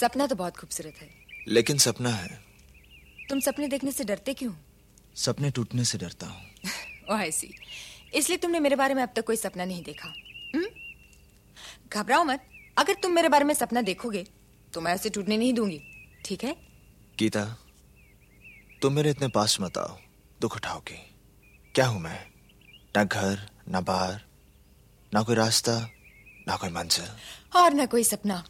سپنا تو بہت خوبصورت ہے۔ لیکن سپنا ہے۔ تم سپنے دیکھنے سے ڈرتے کیوں؟ سپنے ٹوٹنے سے ڈرتا ہوں۔ oh, اوہ ایسی اس لیے تم نے میرے بارے میں اب تک کوئی سپنا نہیں دیکھا۔ ہم؟ گھبراؤ مت۔ اگر تم میرے بارے میں سپنا دیکھو گے تو میں اسے ٹوٹنے نہیں دوں گی۔ ٹھیک ہے؟ گیتا تم میرے اتنے پاس مت آؤ۔ دکھ اٹھاؤ گی کیا ہوں میں؟ نہ گھر نہ بار نہ کوئی راستہ نہ کوئی منزل۔ اور نہ کوئی سپنا۔